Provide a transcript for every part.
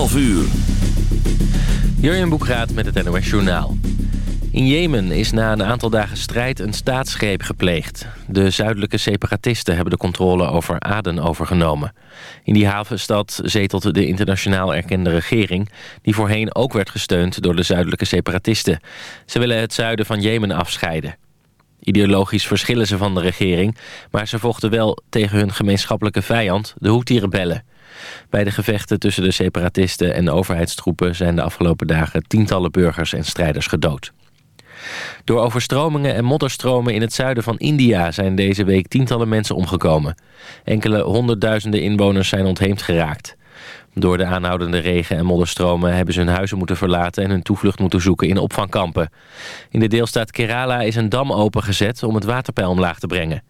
12 uur. Jurjen Boekraat met het NOS Journaal. In Jemen is na een aantal dagen strijd een staatsgreep gepleegd. De zuidelijke separatisten hebben de controle over Aden overgenomen. In die havenstad zetelt de internationaal erkende regering... die voorheen ook werd gesteund door de zuidelijke separatisten. Ze willen het zuiden van Jemen afscheiden. Ideologisch verschillen ze van de regering... maar ze vochten wel tegen hun gemeenschappelijke vijand, de Houthi-rebellen. Bij de gevechten tussen de separatisten en de overheidstroepen... zijn de afgelopen dagen tientallen burgers en strijders gedood. Door overstromingen en modderstromen in het zuiden van India... zijn deze week tientallen mensen omgekomen. Enkele honderdduizenden inwoners zijn ontheemd geraakt. Door de aanhoudende regen en modderstromen hebben ze hun huizen moeten verlaten... en hun toevlucht moeten zoeken in opvangkampen. In de deelstaat Kerala is een dam opengezet om het waterpeil omlaag te brengen.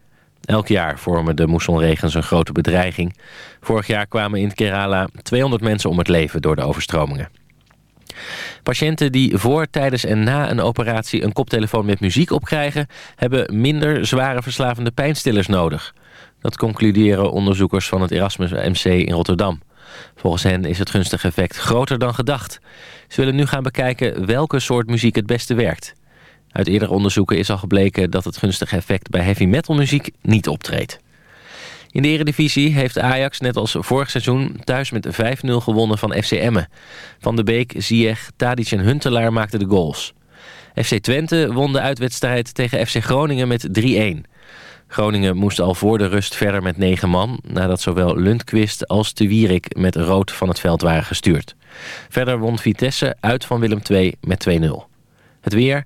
Elk jaar vormen de moessonregens een grote bedreiging. Vorig jaar kwamen in Kerala 200 mensen om het leven door de overstromingen. Patiënten die voor, tijdens en na een operatie een koptelefoon met muziek opkrijgen... hebben minder zware verslavende pijnstillers nodig. Dat concluderen onderzoekers van het Erasmus MC in Rotterdam. Volgens hen is het gunstige effect groter dan gedacht. Ze willen nu gaan bekijken welke soort muziek het beste werkt. Uit eerdere onderzoeken is al gebleken dat het gunstige effect bij heavy metal muziek niet optreedt. In de eredivisie heeft Ajax net als vorig seizoen thuis met 5-0 gewonnen van FC Emmen. Van de Beek, Ziyech, Tadic en Huntelaar maakten de goals. FC Twente won de uitwedstrijd tegen FC Groningen met 3-1. Groningen moest al voor de rust verder met 9 man... nadat zowel Lundqvist als De Wierik met rood van het veld waren gestuurd. Verder won Vitesse uit van Willem II met 2-0. Het weer...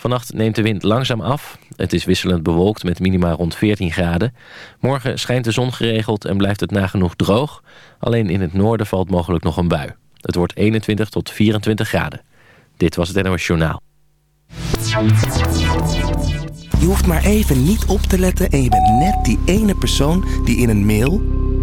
Vannacht neemt de wind langzaam af. Het is wisselend bewolkt met minima rond 14 graden. Morgen schijnt de zon geregeld en blijft het nagenoeg droog. Alleen in het noorden valt mogelijk nog een bui. Het wordt 21 tot 24 graden. Dit was het NOS Journaal. Je hoeft maar even niet op te letten en je bent net die ene persoon die in een mail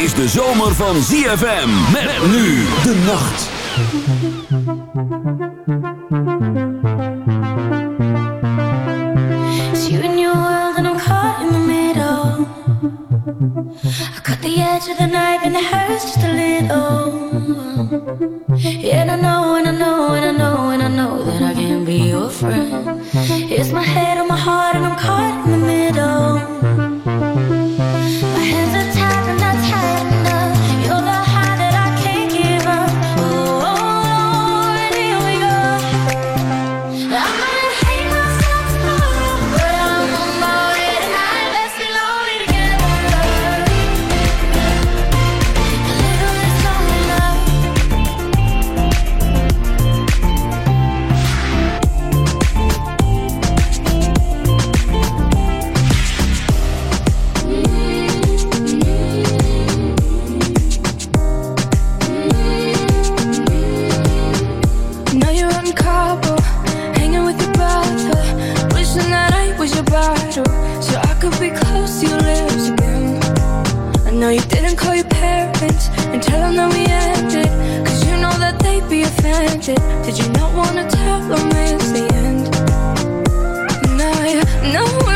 Is de zomer van ZFM. Met nu de nacht. You and your world and I'm caught in the middle I cut the edge of the knife and it hurts just a little And I know, and I know, and I know, and I know That I can't be your friend It's my head on my heart and I'm caught in the middle Now you're on Cabo, hanging with your brother. Wishing that I was your bottle, so I could be close to your lips again. I know you didn't call your parents and tell them that we ended, cause you know that they'd be offended. Did you not wanna tell them it's the end? Now you know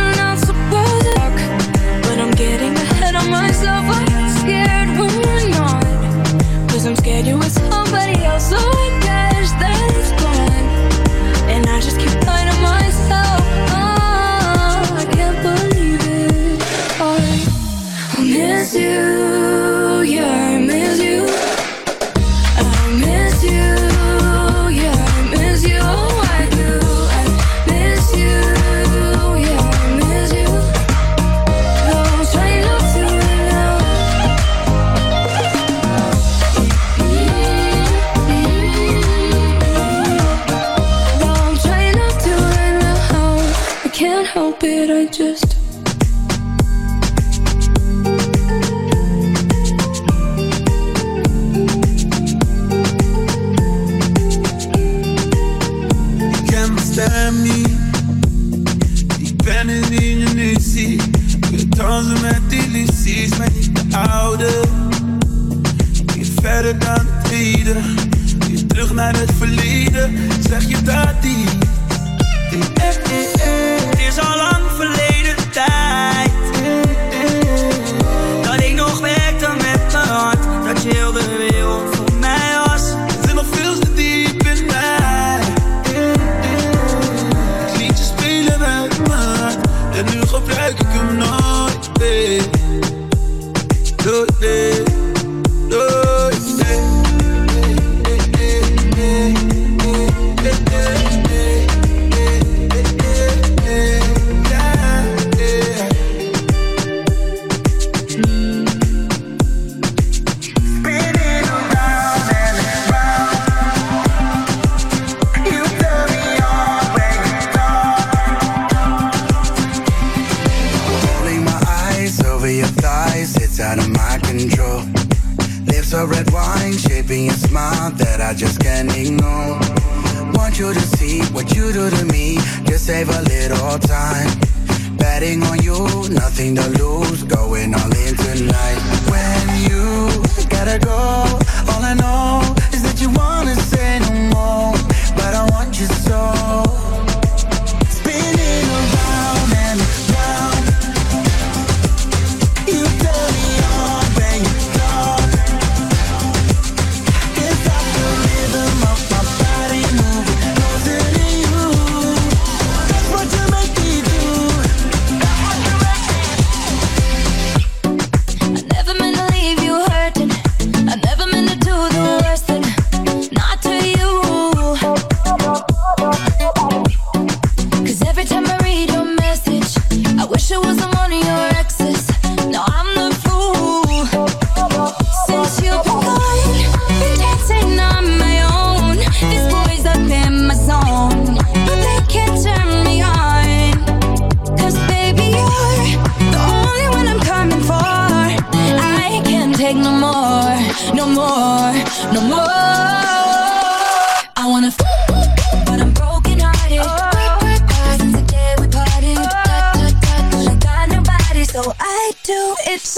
day.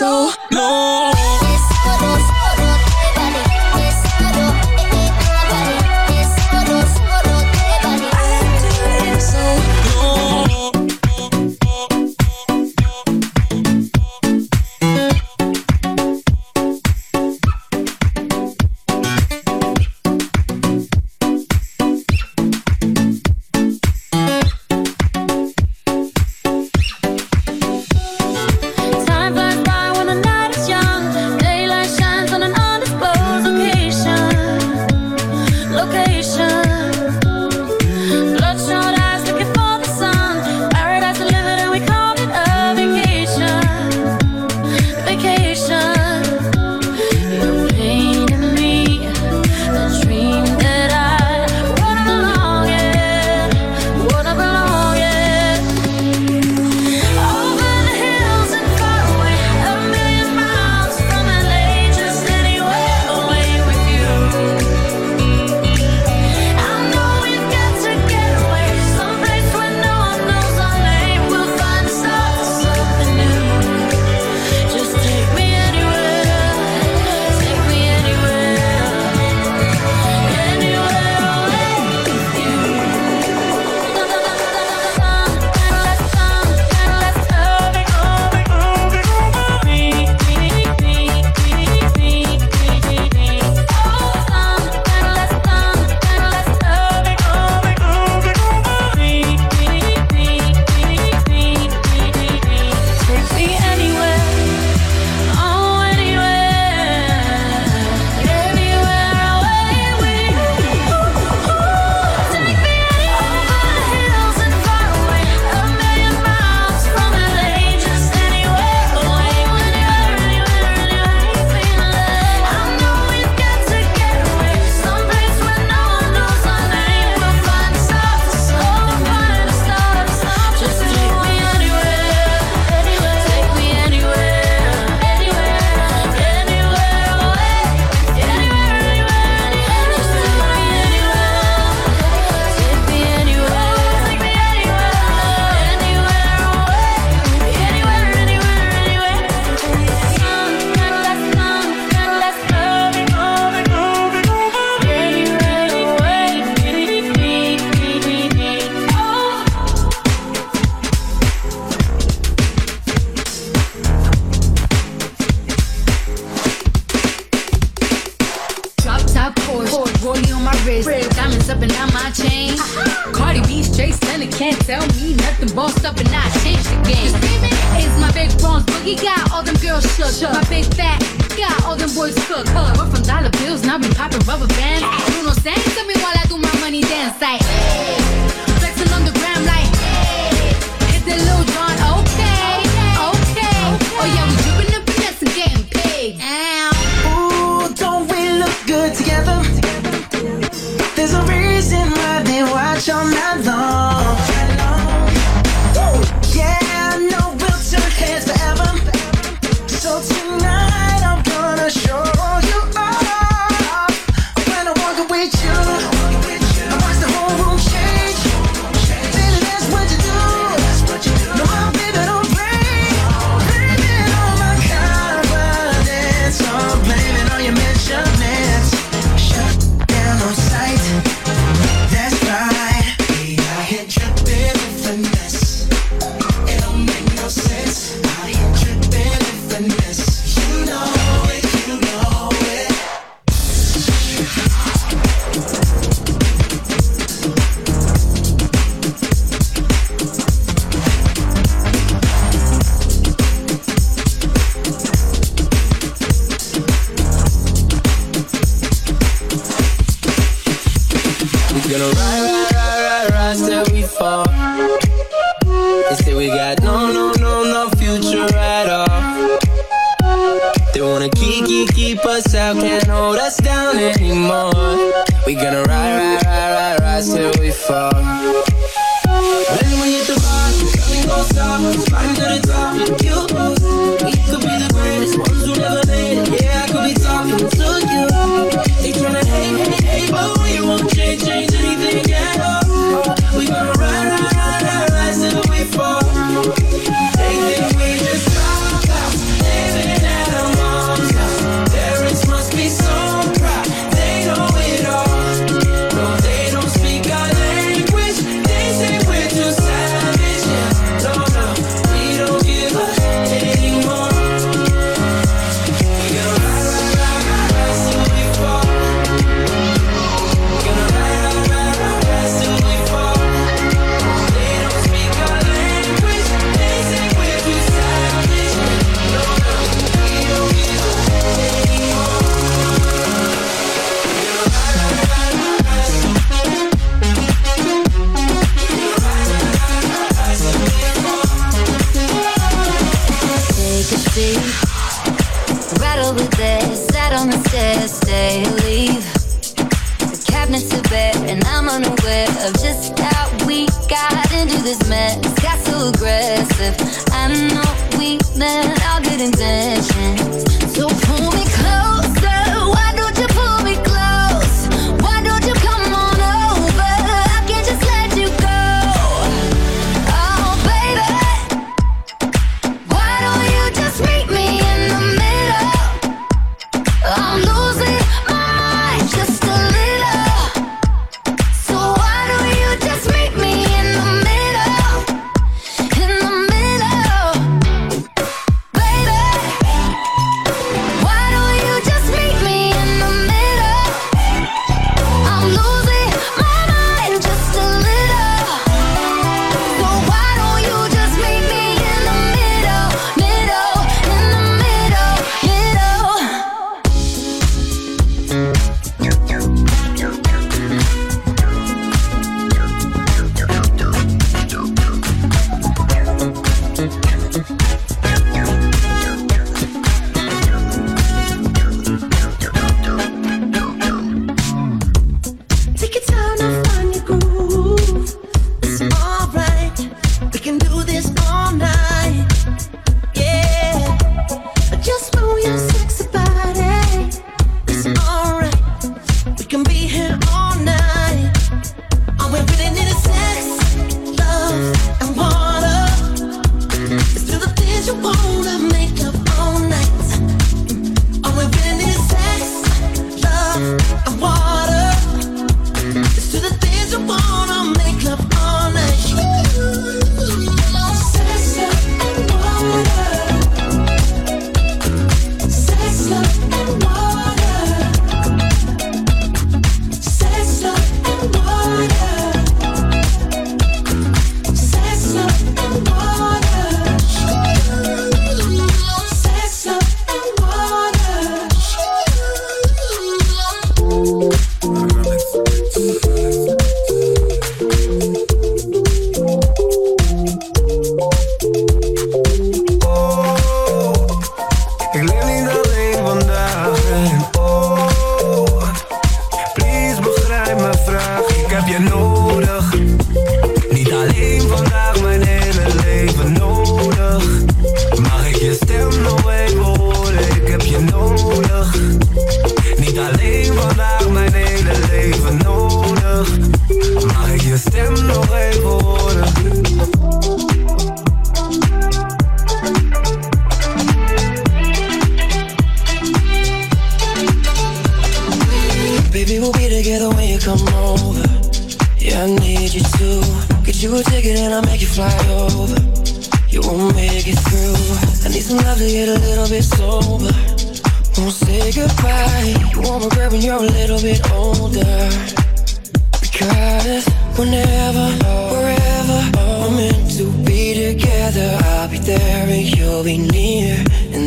So. No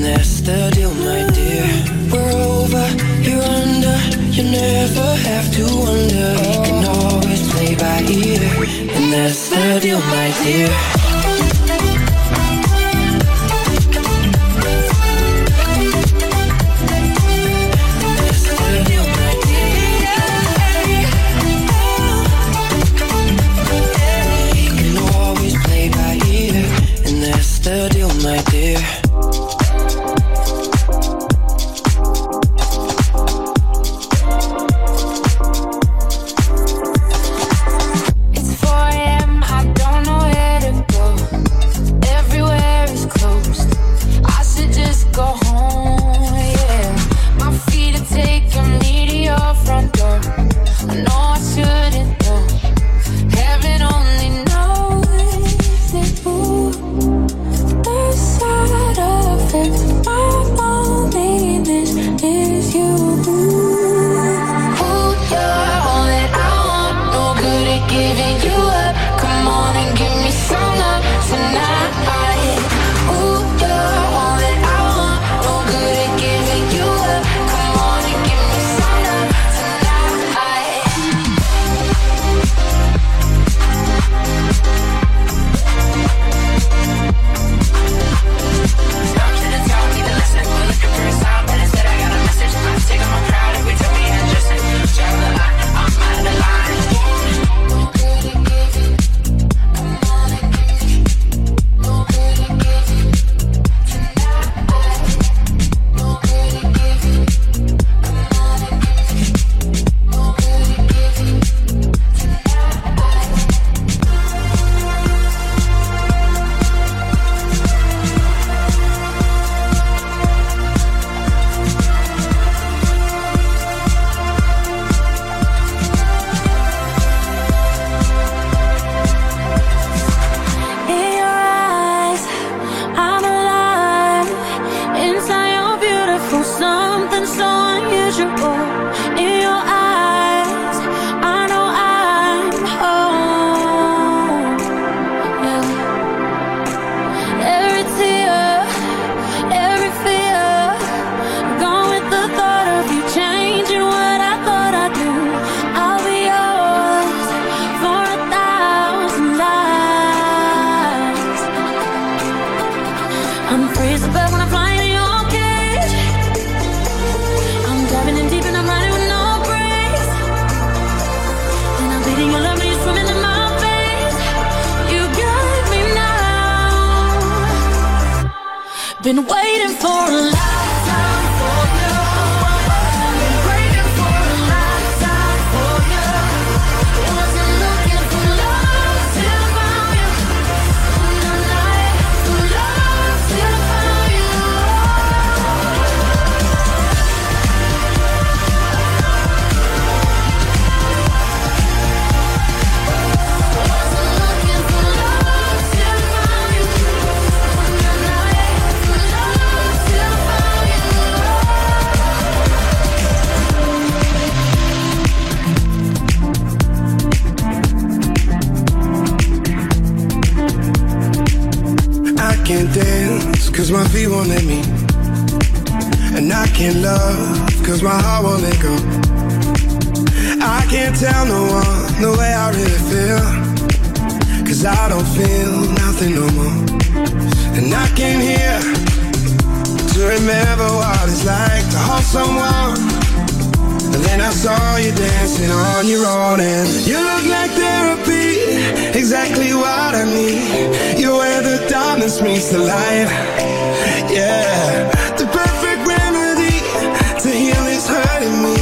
That's the deal, my dear. We're over, you're under. You never have to wonder. We can always play by ear. And that's the deal, my dear. Me. And I can't love cause my heart won't let go. I can't tell no one the way I really feel. Cause I don't feel nothing no more. And I came here to remember what it's like to hold someone. And then I saw you dancing on your own and you look like therapy, exactly what I need. You're where the darkness meets the light. Yeah, the perfect remedy to heal this hurting me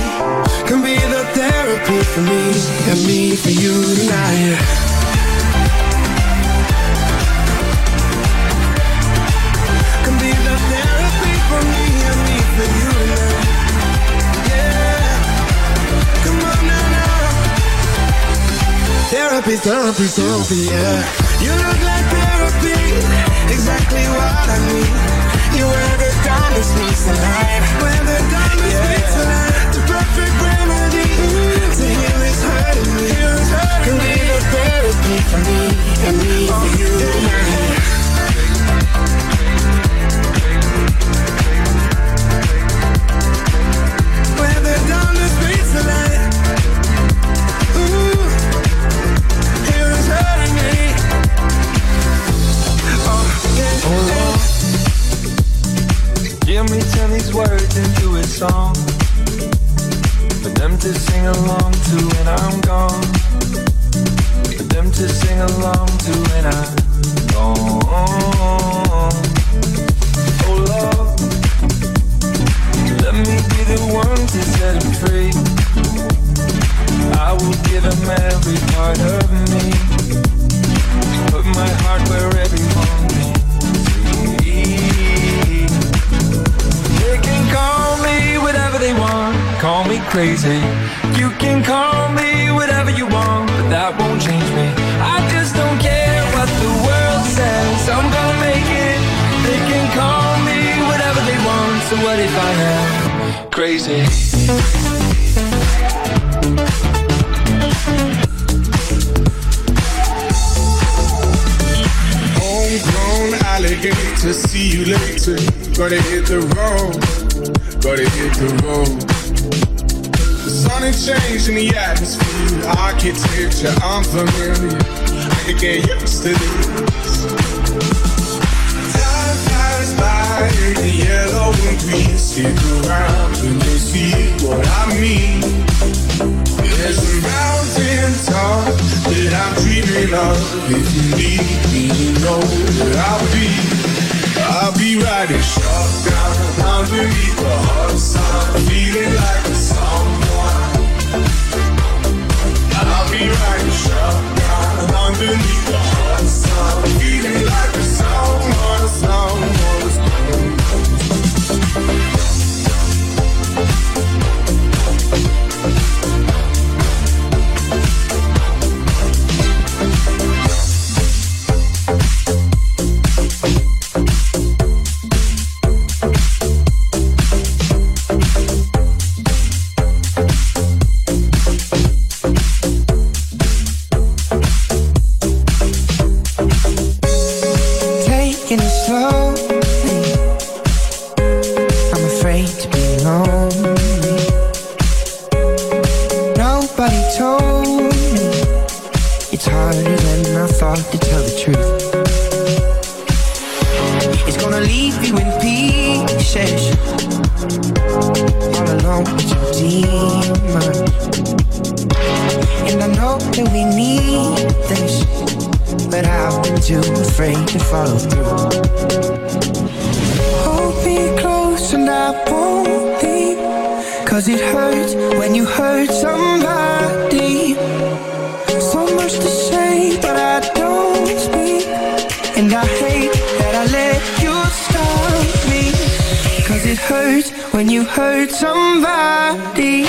can be the therapy for me and me for you tonight. Can be the therapy for me and me for you tonight. Yeah. Come on now, now. Therapy, therapy, therapy, yeah. You look like therapy, exactly what I need. You wear the diamonds meets the night. The diamonds meets the night. The perfect remedy to heal is hurting me. Can be the therapy for me and me for you. Where Hear me turn these words into a song. For them to sing along to when I'm gone. For them to sing along to when I'm gone. Oh Lord. Let me be the one to set them free. I will give them every part of me crazy. You can call me whatever you want, but that won't change me. I just don't care what the world says. I'm gonna make it. They can call me whatever they want. So what if I am crazy? Homegrown alligator, see you later. Gotta hit the road, gotta hit the road. The sun is changing the atmosphere, architecture unfamiliar. I can get used to this. Time flies by in the yellow and green. Stick around and you'll see what I mean. There's a mountain top that I'm dreaming of. If you need me, you know that I'll be. I'll be riding shotgun underneath the hot sun, feeling like I'll be riding shotgun underneath the hot sun, feeling like a someone, afraid to follow through. Hold me close and I won't leave. Cause it hurts when you hurt somebody. So much to say, but I don't speak. And I hate that I let you stop me. Cause it hurts when you hurt somebody.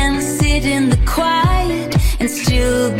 can sit in the quiet and still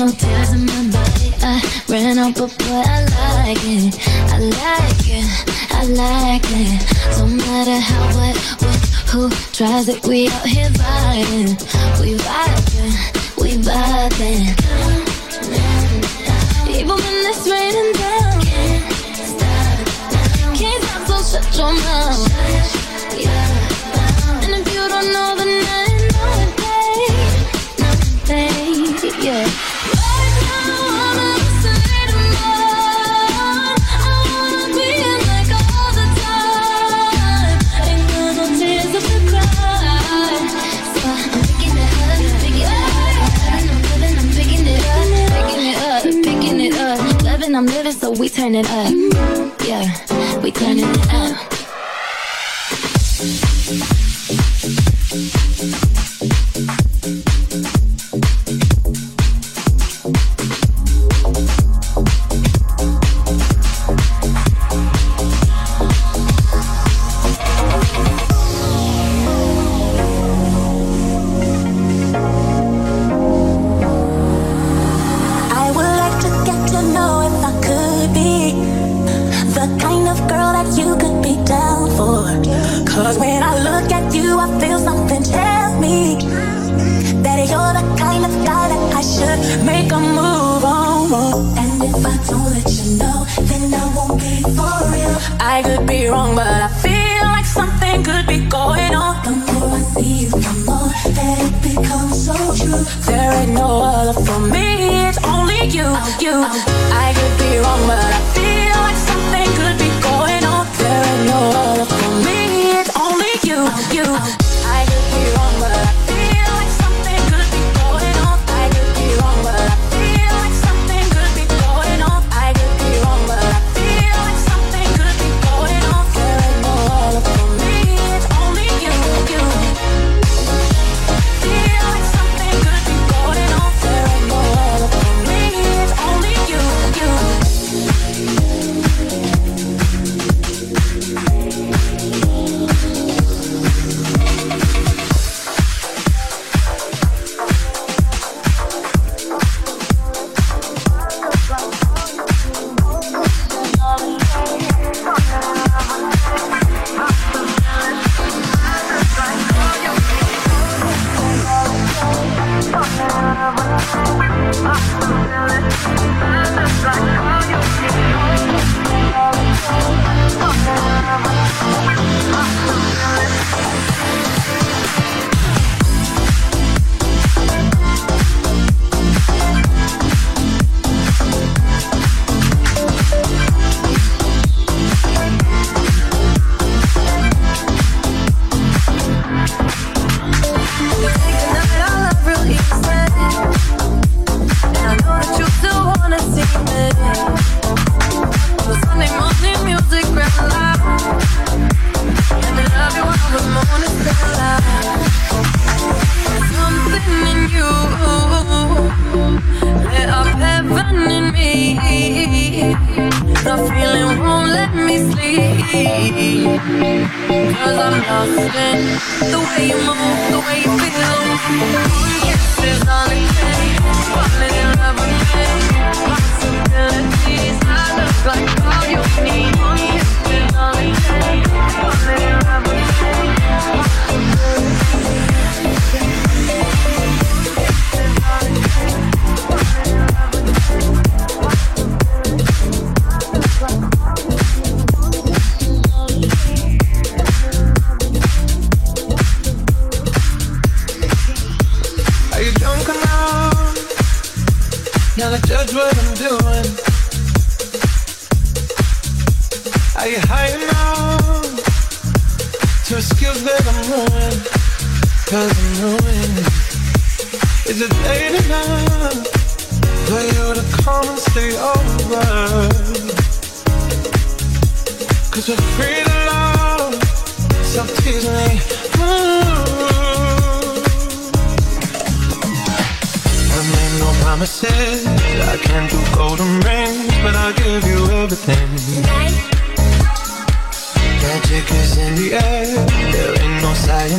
no tears in my body. I ran out, but boy, I like it. I like it. I like it. No matter how, what, what, who tries it, we out here vibing. We vibing, we vibing. Even when it's raining down, can't stop, so shut your mouth. So we turn it up. Yeah, we turning it up. I could be wrong, but I feel like something could be going on. The more I see you, the more that it becomes so true. There ain't no other for me, it's only you, you. Oh, oh. I could be wrong, but I feel like something could be going on. There ain't no other for me, it's only you, you. Oh, The feeling won't let me sleep. Cause I'm lost in the way you move, the way you feel. One kiss is all it takes. Falling in love again. Possibilities. I look like all you need. One kiss is all it takes. Falling in love again.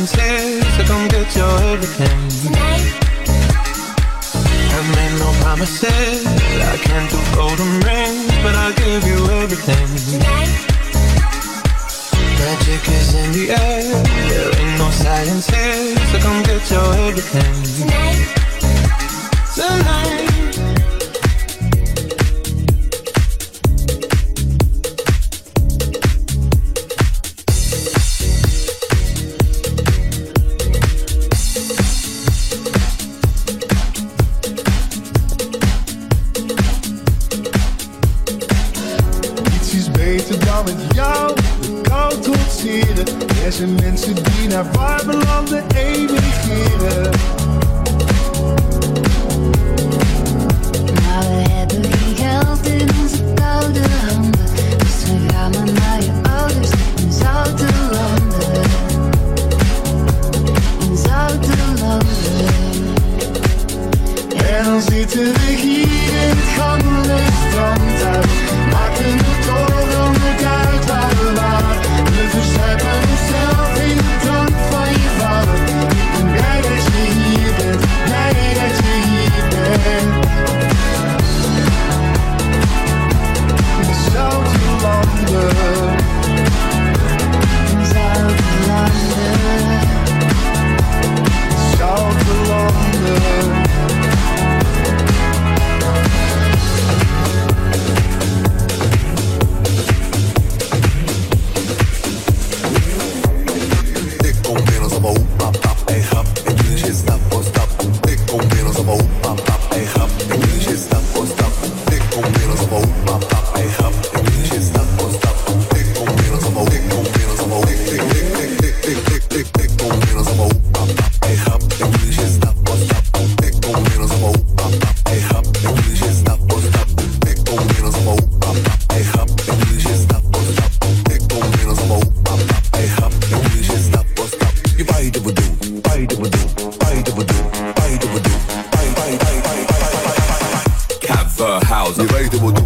and says I get you everything. Tonight I made no promises I can't do golden rings But I'll give you everything. Tonight Magic is in the air There ain't no science here So come get you everything. Tonight Tonight. Je weet, het wordt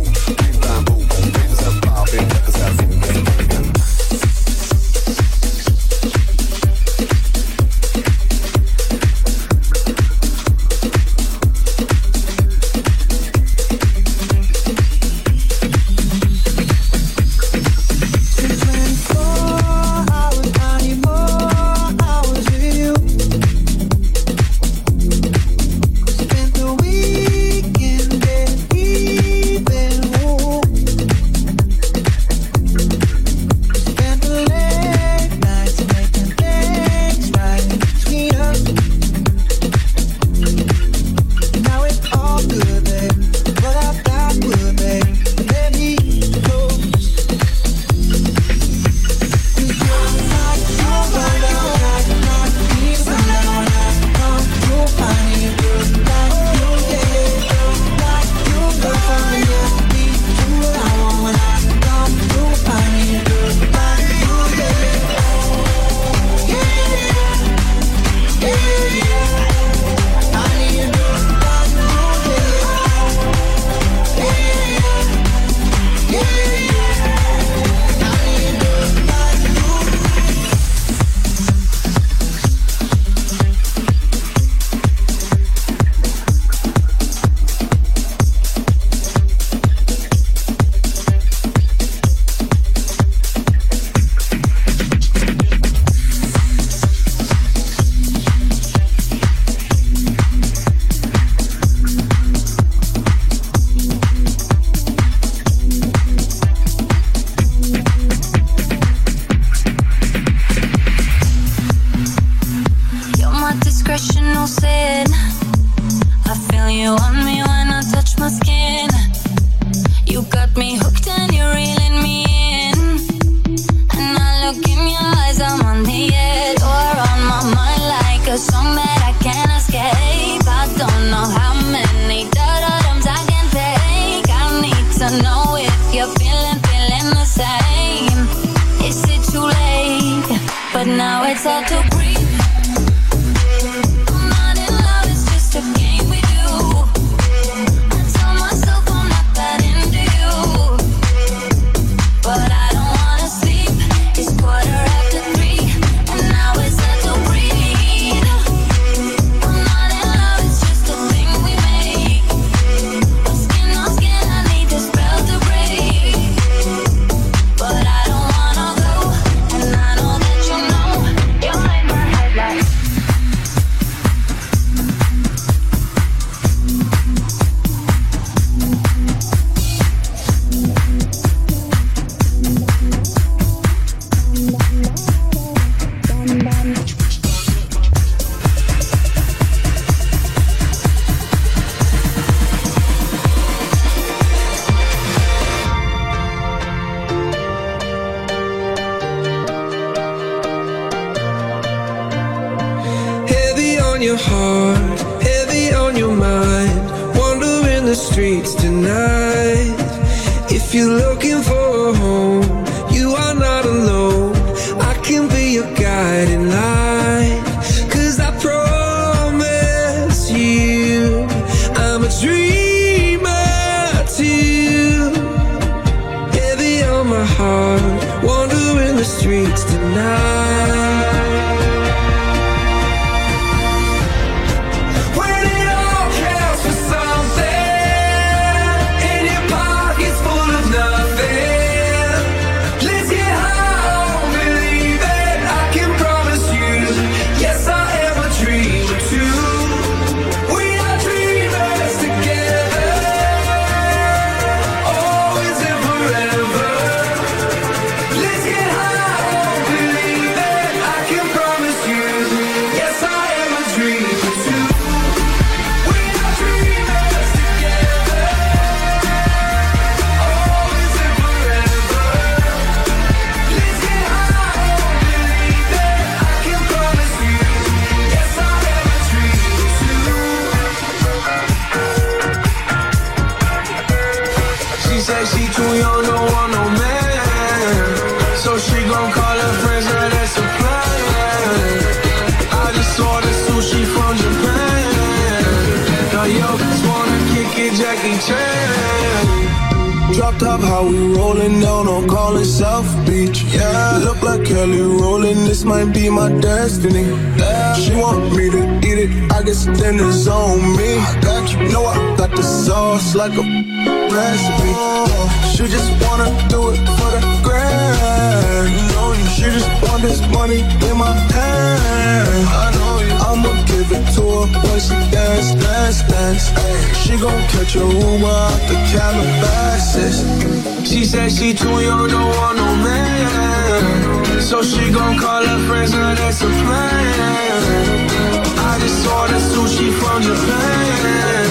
friends are that's a plan. I just ordered sushi from Japan.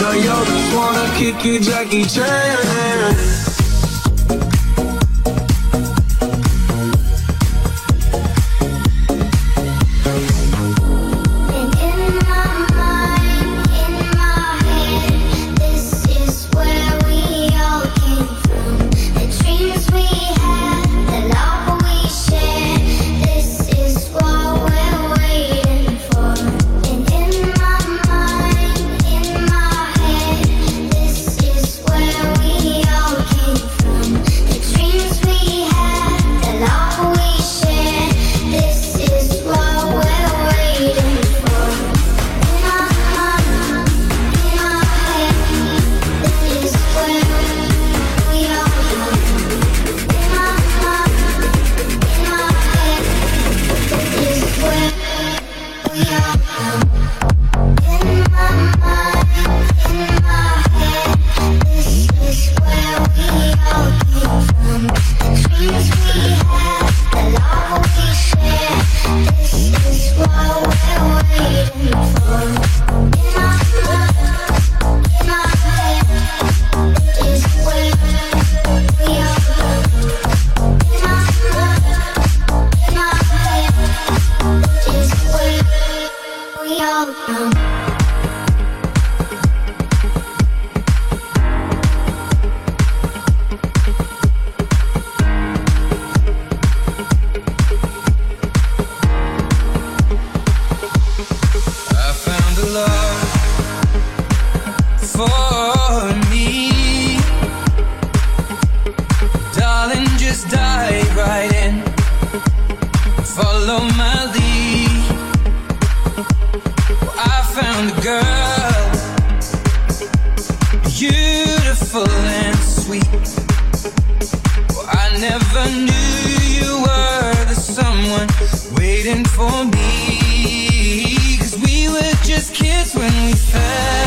Now you just wanna kick it, Jackie Chan. for me. Cause we were just kids when we fell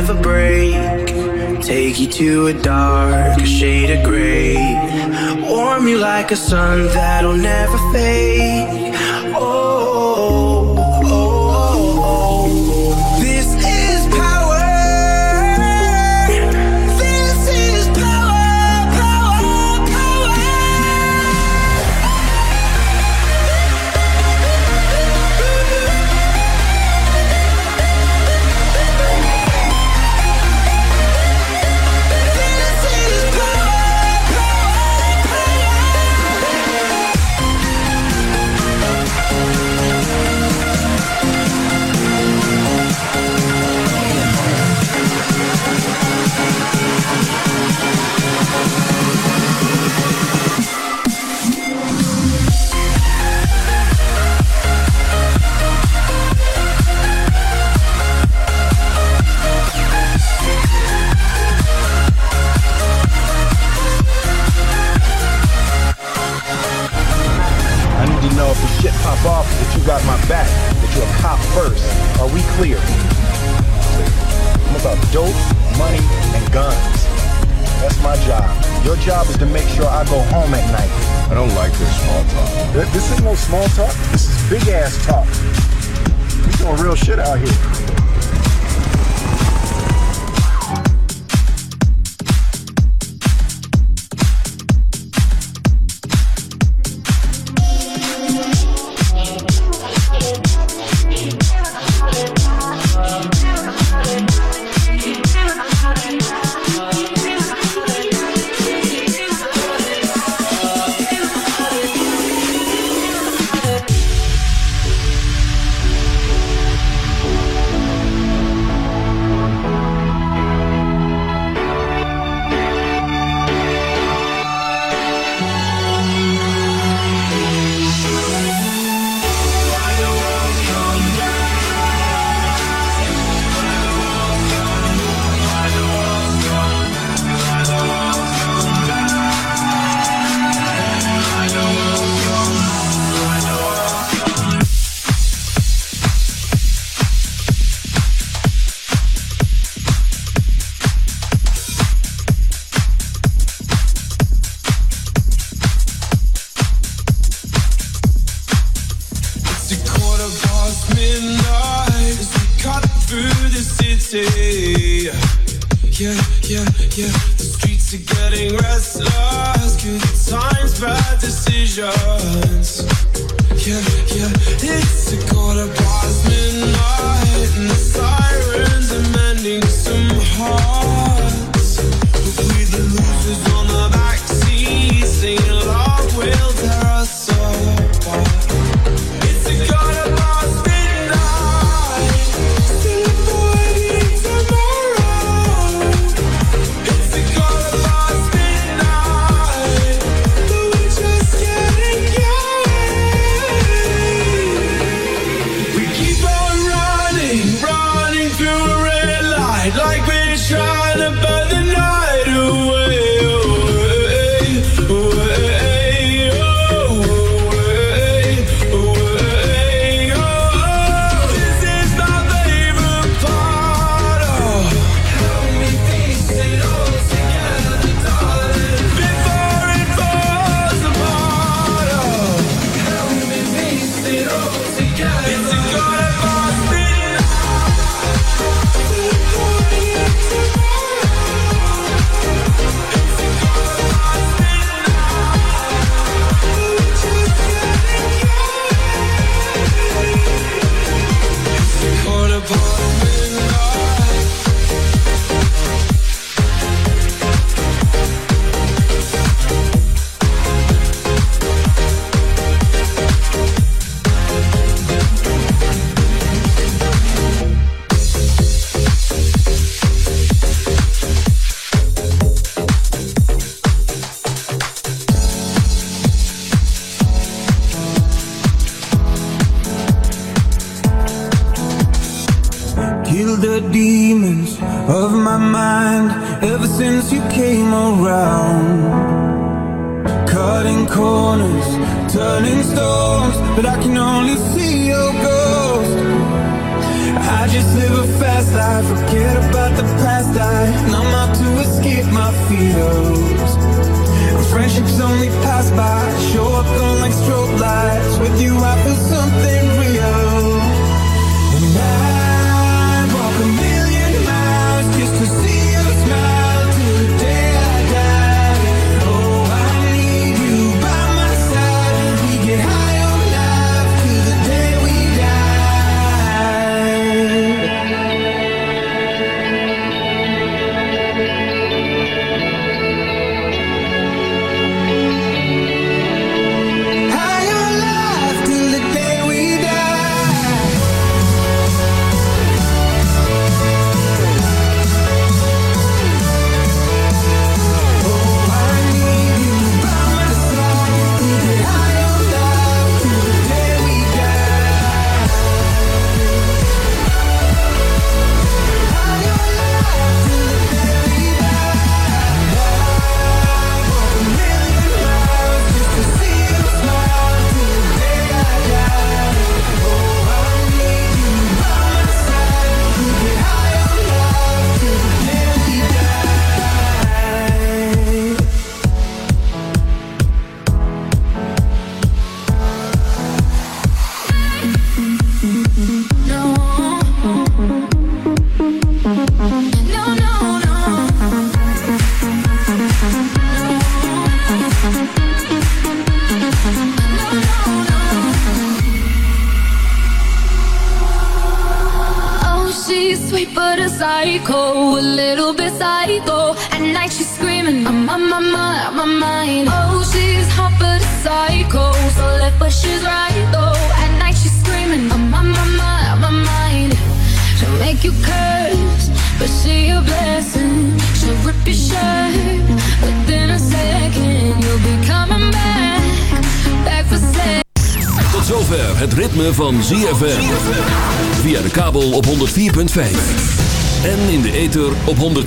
never break. Take you to a dark shade of gray. Warm you like a sun that'll never fade. got my back, that you're a cop first. Are we clear? I'm about dope, money, and guns. That's my job. Your job is to make sure I go home at night. I don't like this small talk. This, this ain't no small talk. This is big ass talk. We doing real shit out here.